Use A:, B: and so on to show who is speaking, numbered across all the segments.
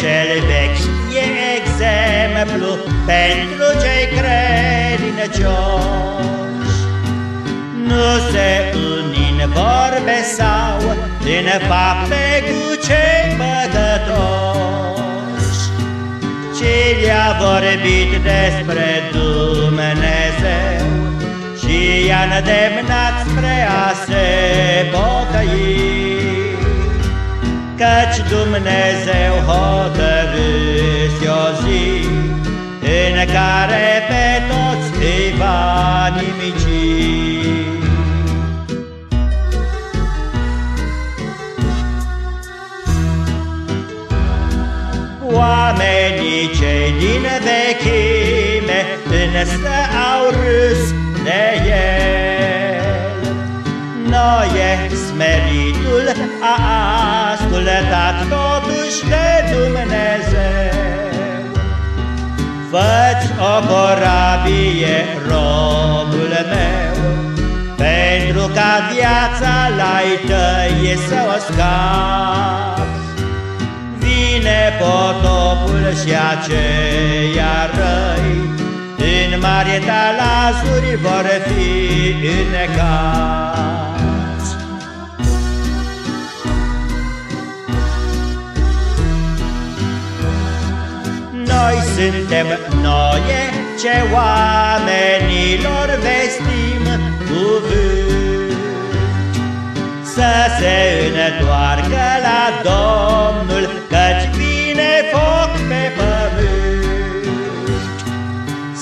A: cel vechi e exemplu pentru cei credincioși. Nu se unin vorbe sau din fapte cu cei păcătoși, ci le-a vorbit despre Dumnezeu și i-a îndemnat spre a Căci Dumnezeu hotărâs o zi În care pe toți îi va nimici. Oamenii cei din vechime Însă au râs de el. Noie smeritul a ascultat totuși de Dumnezeu. Făți o corabie, robul meu, pentru ca viața la-i tăi să o scapi. Vine potopul și aceia răi, în mari talazuri vor fi înnecați. Noi suntem noi ce oamenilor vestim cuvânt. Să se întoarcă la Domnul Căci vine foc pe pământ.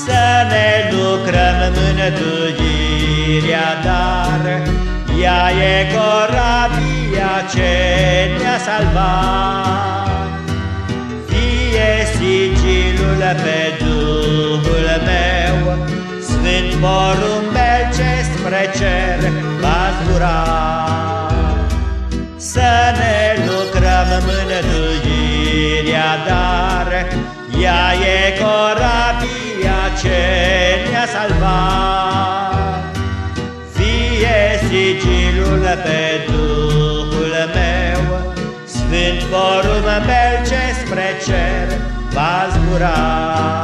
A: Să ne lucrăm mântuirea dar Ea e corabia ce ne-a salvat pe Duhul meu, Sfânt porumbel ce spre cer va zbura. Să ne lucrăm mântuirea, dar ea e corabia ce ne-a salvat. Fie sigilul pe Duhul meu, Sfânt porumbel ce